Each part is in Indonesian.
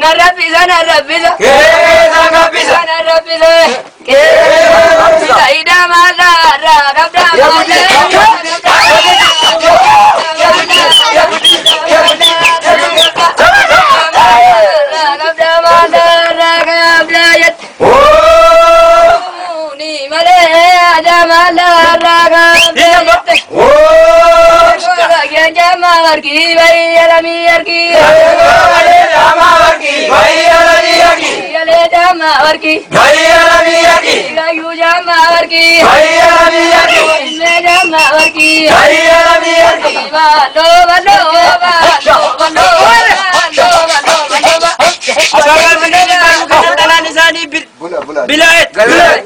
narrapiza narrapiza narrapiza narrapiza ida mala ra gabda Oh! Bagian jama arki, bayi alami arki. Bale Rama Varki, Bhaiya Ravi Varki, Ale jama arki. Bhaiya Ravi Varki, Gayu jama arki. Bhaiya Ravi Varki, Inne jama arki. Bhaiya Ravi Varki. Balo balo balo balo balo balo balo Asagal menjadi kamu kejantanan isani bil bilayet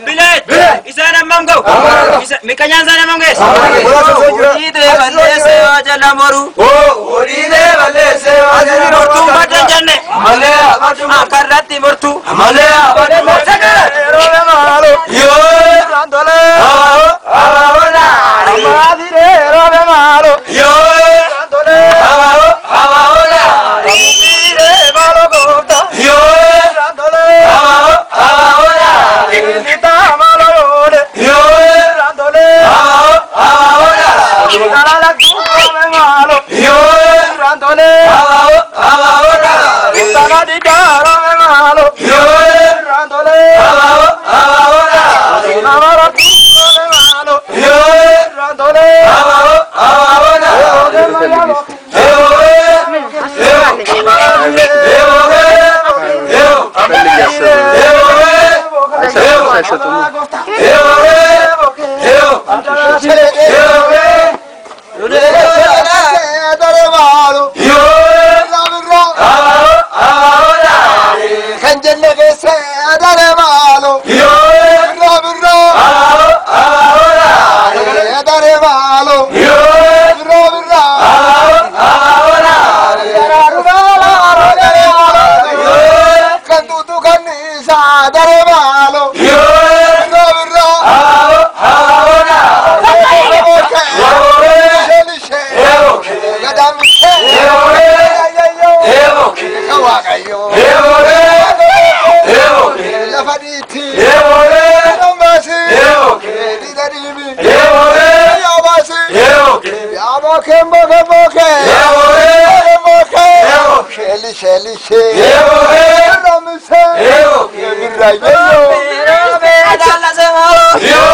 bilayet isana mamgo mikanya sana mamges ide balle ना मोरू। ओ होरी ने भले से आज मोरू मटन जाने। भले कर रहा थी मोरू भले ከእንጀነገሰ ደረ bakın bakın bakın. Ya bakın bakın. Şeli şeli şeli. Ya bakın. Namusen. Ya bakın. Bir rayı. Bir rayı. Bir rayı. Bir rayı.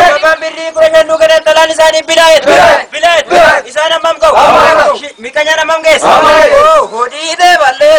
न ममे दे भले